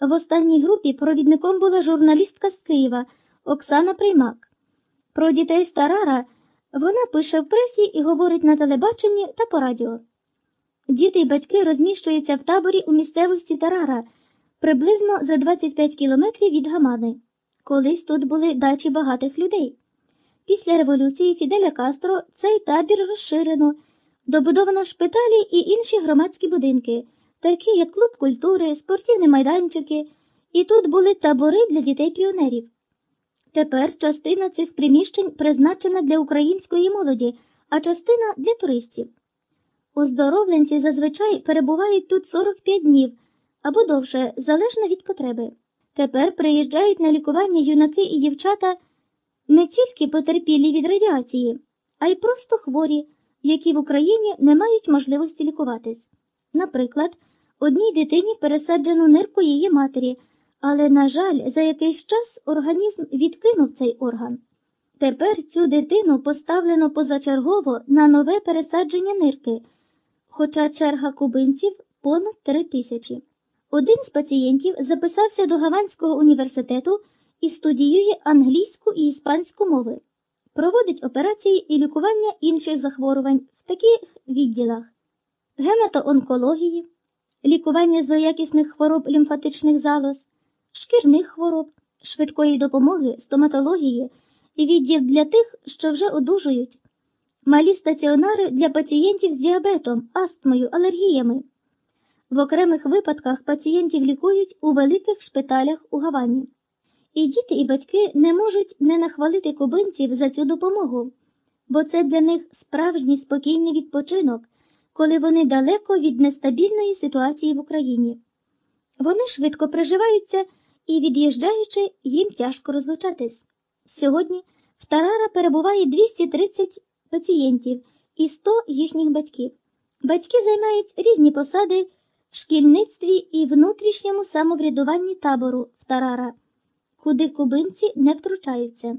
В останній групі провідником була журналістка з Києва Оксана Приймак. Про дітей з Тарара вона пише в пресі і говорить на телебаченні та по радіо. Діти й батьки розміщуються в таборі у місцевості Тарара приблизно за 25 кілометрів від Гамани. Колись тут були дачі багатих людей. Після революції Фіделя Кастро цей табір розширено, добудовано шпиталі і інші громадські будинки, такі як клуб культури, спортивні майданчики, і тут були табори для дітей-піонерів. Тепер частина цих приміщень призначена для української молоді, а частина для туристів. Оздоровленці зазвичай перебувають тут 45 днів або довше, залежно від потреби. Тепер приїжджають на лікування юнаки і дівчата не тільки потерпілі від радіації, а й просто хворі, які в Україні не мають можливості лікуватись. Наприклад, одній дитині пересаджено нирку її матері, але, на жаль, за якийсь час організм відкинув цей орган. Тепер цю дитину поставлено позачергово на нове пересадження нирки, хоча черга кубинців понад три тисячі. Один з пацієнтів записався до Гаванського університету і студіює англійську і іспанську мови, проводить операції і лікування інших захворювань в таких відділах гематоонкології, лікування злоякісних хвороб лімфатичних залоз, шкірних хвороб, швидкої допомоги, стоматології відділ для тих, що вже одужують, малі стаціонари для пацієнтів з діабетом, астмою, алергіями. В окремих випадках пацієнтів лікують у великих шпиталях у Гавані. І діти, і батьки не можуть не нахвалити кубинців за цю допомогу, бо це для них справжній спокійний відпочинок, коли вони далеко від нестабільної ситуації в Україні. Вони швидко приживаються і, від'їжджаючи, їм тяжко розлучатись. Сьогодні в Тарара перебуває 230 пацієнтів і 100 їхніх батьків. Батьки займають різні посади в шкільництві і внутрішньому самоврядуванні табору в Тарара, куди кубинці не втручаються.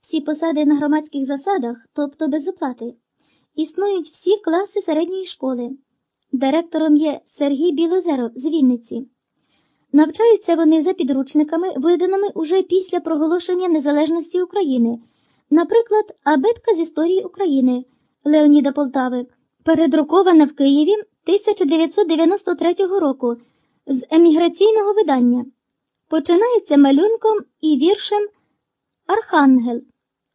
Всі посади на громадських засадах, тобто без оплати. Існують всі класи середньої школи. Директором є Сергій Білозеров з Вінниці. Навчаються вони за підручниками, виданими уже після проголошення незалежності України, наприклад, Абетка з історії України Леоніда Полтави, передрукована в Києві 1993 року з еміграційного видання. Починається малюнком і віршем Архангел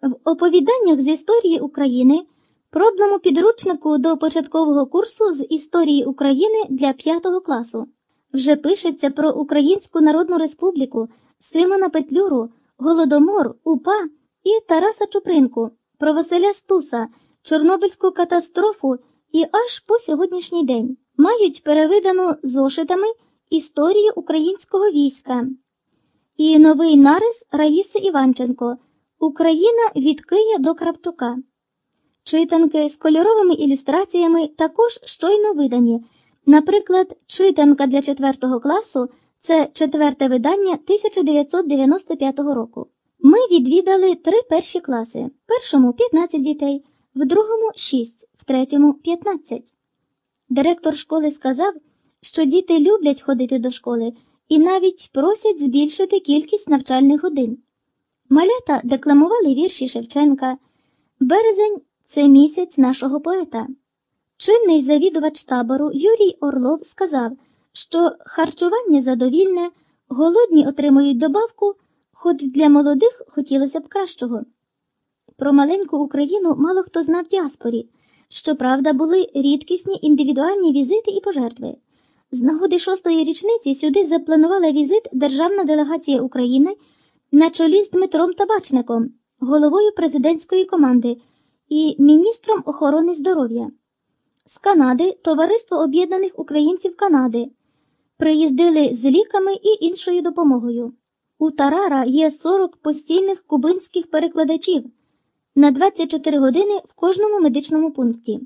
в оповіданнях з історії України, пробному підручнику до початкового курсу з історії України для 5 класу. Вже пишеться про Українську Народну Республіку, Симона Петлюру, Голодомор, УПА і Тараса Чупринку, про Василя Стуса, Чорнобильську катастрофу і аж по сьогоднішній день мають перевидану зошитами історію українського війська і новий нарис Раїси Іванченко Україна від Кия до Кравчука. Читанки з кольоровими ілюстраціями також щойно видані. Наприклад, читанка для 4 класу це четверте видання 1995 року. Ми відвідали три перші класи: першому 15 дітей, в другому 6, в третьому 15. Директор школи сказав, що діти люблять ходити до школи і навіть просять збільшити кількість навчальних годин. Малята декламували вірші Шевченка. Березень це місяць нашого поета. Чинний завідувач табору Юрій Орлов сказав, що харчування задовільне, голодні отримують добавку, хоч для молодих хотілося б кращого. Про маленьку Україну мало хто знав діаспорі. Щоправда, були рідкісні індивідуальні візити і пожертви. З нагоди шостої річниці сюди запланувала візит Державна делегація України на чолі з Дмитром Табачником, головою президентської команди і міністром охорони здоров'я. З Канади Товариство Об'єднаних Українців Канади приїздили з ліками і іншою допомогою. У Тарара є 40 постійних кубинських перекладачів на 24 години в кожному медичному пункті.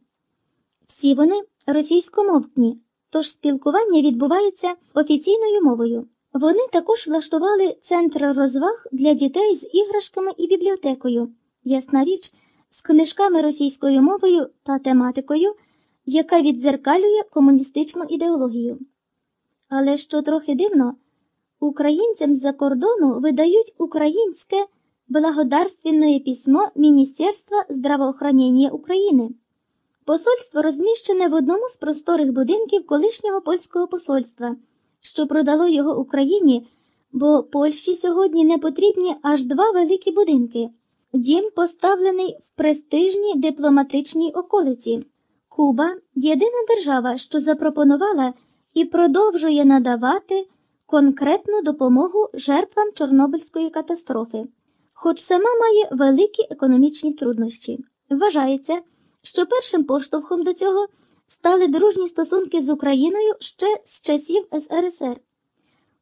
Всі вони російськомовні, тож спілкування відбувається офіційною мовою. Вони також влаштували центр розваг для дітей з іграшками і бібліотекою, ясна річ, з книжками російською мовою та тематикою, яка віддзеркалює комуністичну ідеологію. Але що трохи дивно, Українцям з-за кордону видають українське благодарственне письмо Міністерства здравоохранення України. Посольство розміщене в одному з просторих будинків колишнього польського посольства, що продало його Україні, бо Польщі сьогодні не потрібні аж два великі будинки. Дім поставлений в престижній дипломатичній околиці. Куба єдина держава, що запропонувала і продовжує надавати конкретну допомогу жертвам Чорнобильської катастрофи, хоч сама має великі економічні труднощі. Вважається, що першим поштовхом до цього стали дружні стосунки з Україною ще з часів СРСР.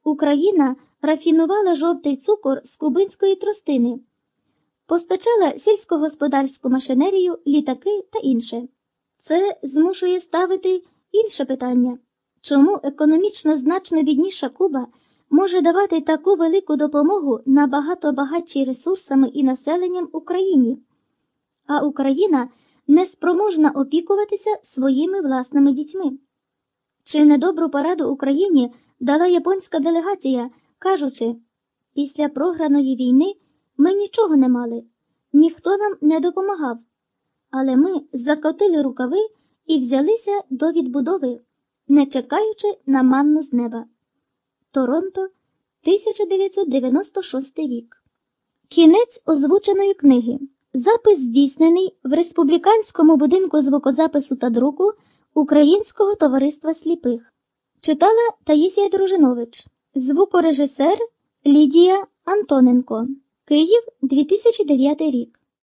Україна рафінувала жовтий цукор з кубинської тростини, постачала сільськогосподарську машинерію, літаки та інше. Це змушує ставити інше питання. Чому економічно значно бідніша Куба може давати таку велику допомогу набагато багатшій ресурсами і населенням Україні, а Україна не спроможна опікуватися своїми власними дітьми? Чи недобру пораду Україні дала японська делегація, кажучи, після програної війни ми нічого не мали, ніхто нам не допомагав, але ми закотили рукави і взялися до відбудови не чекаючи на манну з неба. Торонто, 1996 рік. Кінець озвученої книги. Запис здійснений в Республіканському будинку звукозапису та друку Українського товариства сліпих. Читала Таїсія Дружинович. Звукорежисер Лідія Антоненко. Київ, 2009 рік.